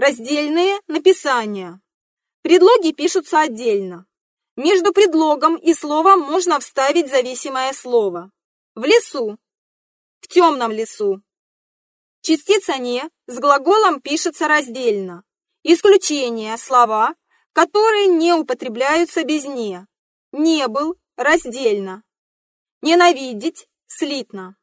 Раздельные написания. Предлоги пишутся отдельно. Между предлогом и словом можно вставить зависимое слово. В лесу. В темном лесу. Частица «не» с глаголом пишется раздельно. Исключение – слова, которые не употребляются без «не». Не был – раздельно. Ненавидеть – слитно.